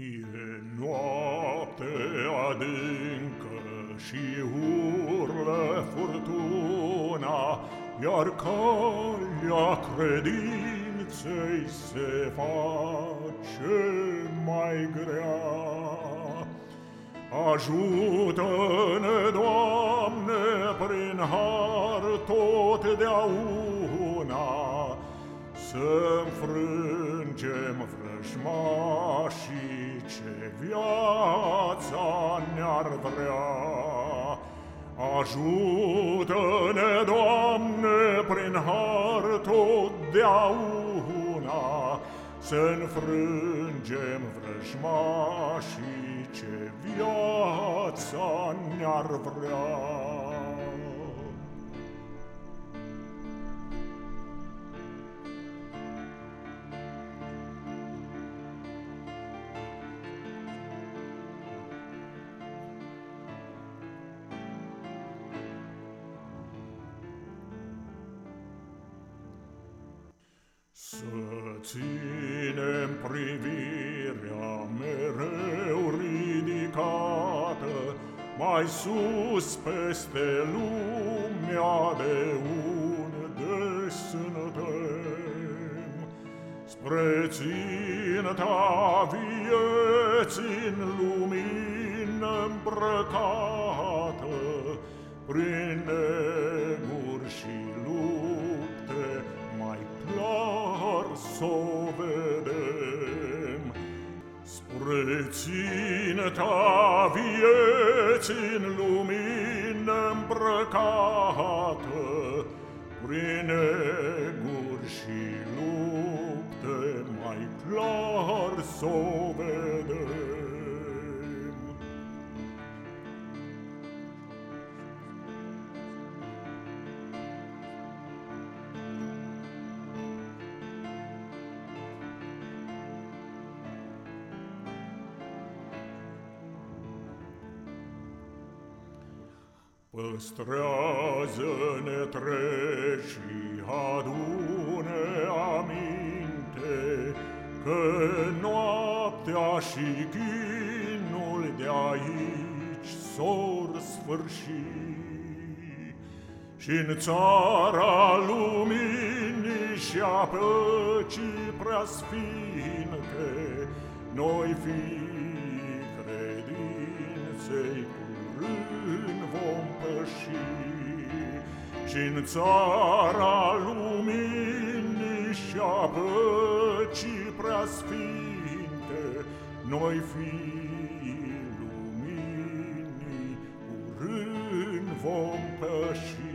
E noapte adâncă și urlă furtuna, Iar calea credinței se face mai grea. Ajută-ne, Doamne, prin har totdeauna, Să înfrângem vrăjmașii ce viața ne-ar vrea. Ajută-ne, Doamne, prin har totdeauna, Să înfrângem vrăjmașii ce viața ne-ar vrea. Să ținem privirea mereu ridicată Mai sus peste lumea de unde suntem Spre ținta vieții în lumină îmbrăcată Prin neguri și so vedem Spreține ta in în lumină îmbrăcată Prin eguri și lupte mai clar so vedem Păstrează-ne treci și adune aminte Că noaptea și chinul de aici s-or sfârși și în țara luminii și a păcii preasfinte Noi fi credinței curând vom păși. Și în țara luminii și a păcii preasfinte Noi fi luminii curând vom păși